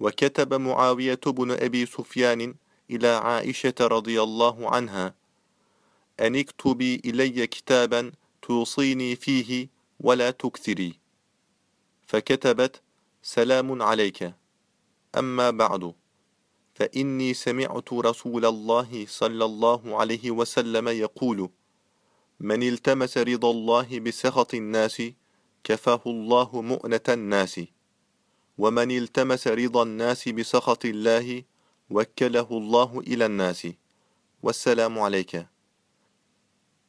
وكتب معاوية بن أبي سفيان إلى عائشة رضي الله عنها أن اكتبي إلي كتابا توصيني فيه ولا تكثري. فكتبت سلام عليك. أما بعد فإني سمعت رسول الله صلى الله عليه وسلم يقول من التمس رضا الله بسخط الناس كفاه الله مؤنة الناس. ومن التمس رضا الناس بسخط الله وكله الله إلى الناس. والسلام عليك.